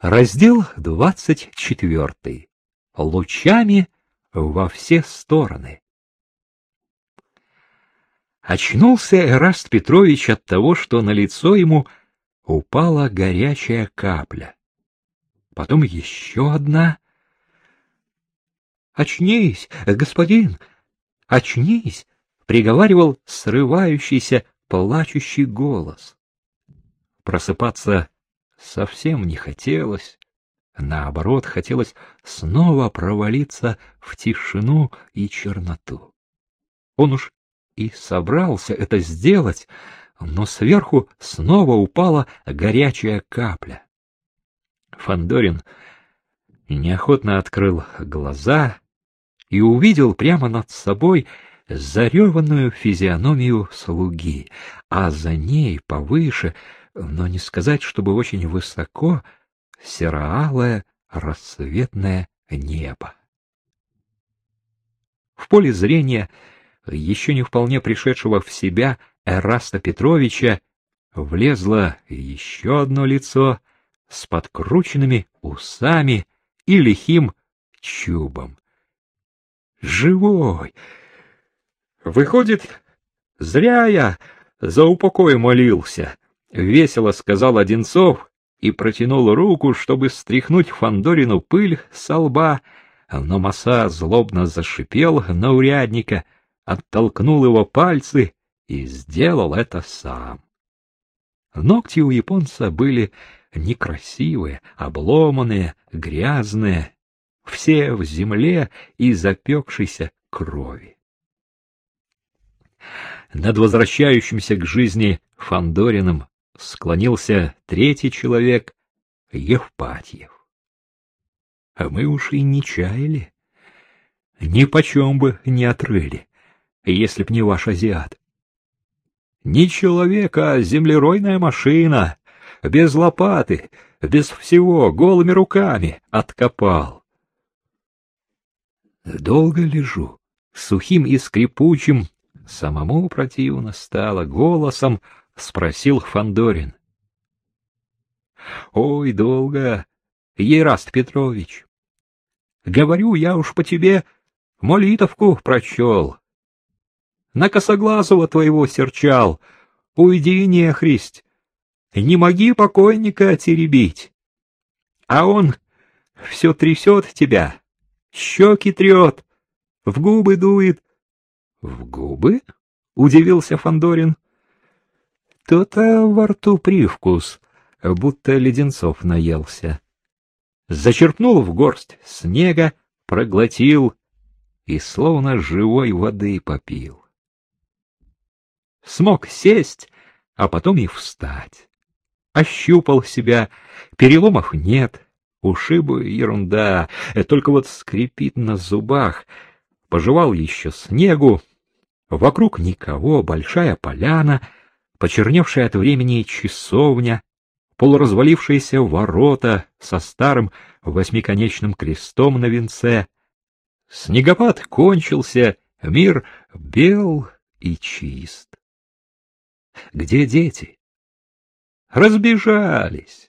Раздел двадцать четвертый. Лучами во все стороны. Очнулся Эраст Петрович от того, что на лицо ему упала горячая капля. Потом еще одна. «Очнись, господин! Очнись!» — приговаривал срывающийся, плачущий голос. Просыпаться совсем не хотелось. Наоборот, хотелось снова провалиться в тишину и черноту. Он уж и собрался это сделать, но сверху снова упала горячая капля. Фандорин неохотно открыл глаза и увидел прямо над собой зареванную физиономию слуги, а за ней повыше но не сказать, чтобы очень высоко, сероалое рассветное небо. В поле зрения еще не вполне пришедшего в себя Эраста Петровича влезло еще одно лицо с подкрученными усами и лихим чубом. Живой! Выходит, зря я за упокой молился. — весело сказал Одинцов и протянул руку, чтобы стряхнуть Фандорину пыль со лба, но Маса злобно зашипел на урядника, оттолкнул его пальцы и сделал это сам. Ногти у японца были некрасивые, обломанные, грязные, все в земле и запекшейся крови. Над возвращающимся к жизни Фандориным склонился третий человек, Евпатьев. А мы уж и не чаяли. Ни почем бы не отрыли, если б не ваш азиат. Не человек, а землеройная машина, без лопаты, без всего, голыми руками откопал. Долго лежу, сухим и скрипучим, самому противно стало голосом, — спросил Фандорин. Ой, долго, Ераст Петрович. Говорю, я уж по тебе молитовку прочел. На косоглазого твоего серчал. Уйди, нехристь, не моги покойника теребить. А он все трясет тебя, щеки трет, в губы дует. — В губы? — удивился Фандорин. То-то во рту привкус, будто леденцов наелся. Зачерпнул в горсть снега, проглотил и словно живой воды попил. Смог сесть, а потом и встать. Ощупал себя, переломов нет, ушибы ерунда, только вот скрипит на зубах. Пожевал еще снегу, вокруг никого, большая поляна — почерневшая от времени часовня, полуразвалившиеся ворота со старым восьмиконечным крестом на венце. Снегопад кончился, мир бел и чист. Где дети? Разбежались,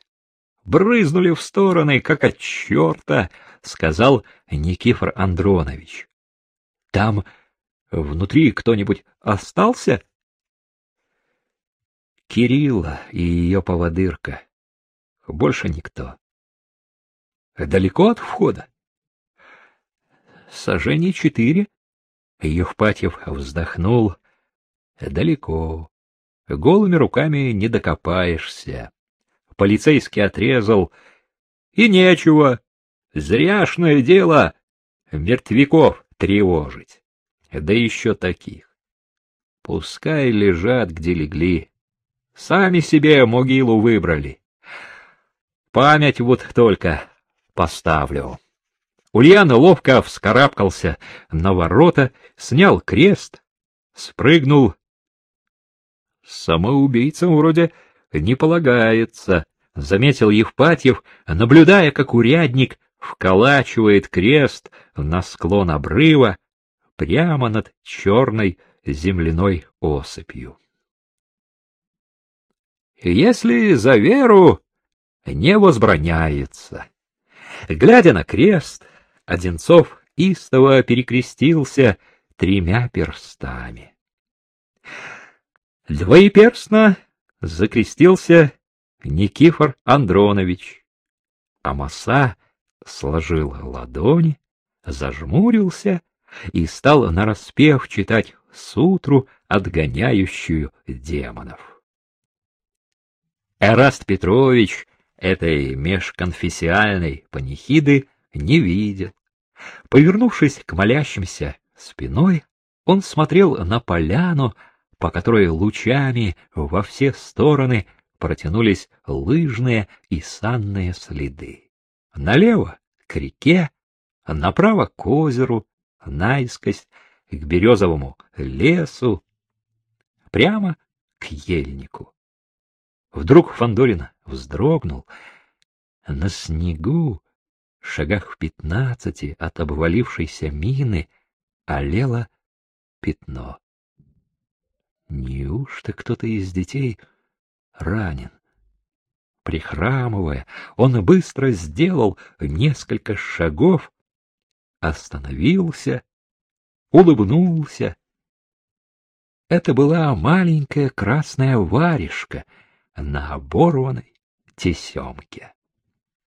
брызнули в стороны, как от черта, — сказал Никифор Андронович. — Там внутри кто-нибудь остался? Кирилла и ее поводырка. Больше никто. Далеко от входа? Сожжение четыре. Евпатьев вздохнул. Далеко. Голыми руками не докопаешься. Полицейский отрезал. И нечего. Зряшное дело мертвяков тревожить. Да еще таких. Пускай лежат, где легли. Сами себе могилу выбрали. Память вот только поставлю. Ульяна ловко вскарабкался на ворота, снял крест, спрыгнул. Самоубийцам вроде не полагается, — заметил Евпатьев, наблюдая, как урядник вколачивает крест на склон обрыва прямо над черной земляной осыпью. Если за веру, не возбраняется. Глядя на крест, Одинцов истово перекрестился тремя перстами. Двоеперстно закрестился Никифор Андронович, а Маса сложил ладони, зажмурился и стал нараспев читать сутру, отгоняющую демонов. Эраст Петрович этой межконфессиальной панихиды не видел. Повернувшись к молящимся спиной, он смотрел на поляну, по которой лучами во все стороны протянулись лыжные и санные следы. Налево — к реке, направо — к озеру, наискось — к березовому лесу, прямо к ельнику. Вдруг Фандорин вздрогнул. На снегу, шагах в пятнадцати от обвалившейся мины, олело пятно. Неужто кто-то из детей ранен? Прихрамывая, он быстро сделал несколько шагов, остановился, улыбнулся. Это была маленькая красная варежка на оборванной тесемке.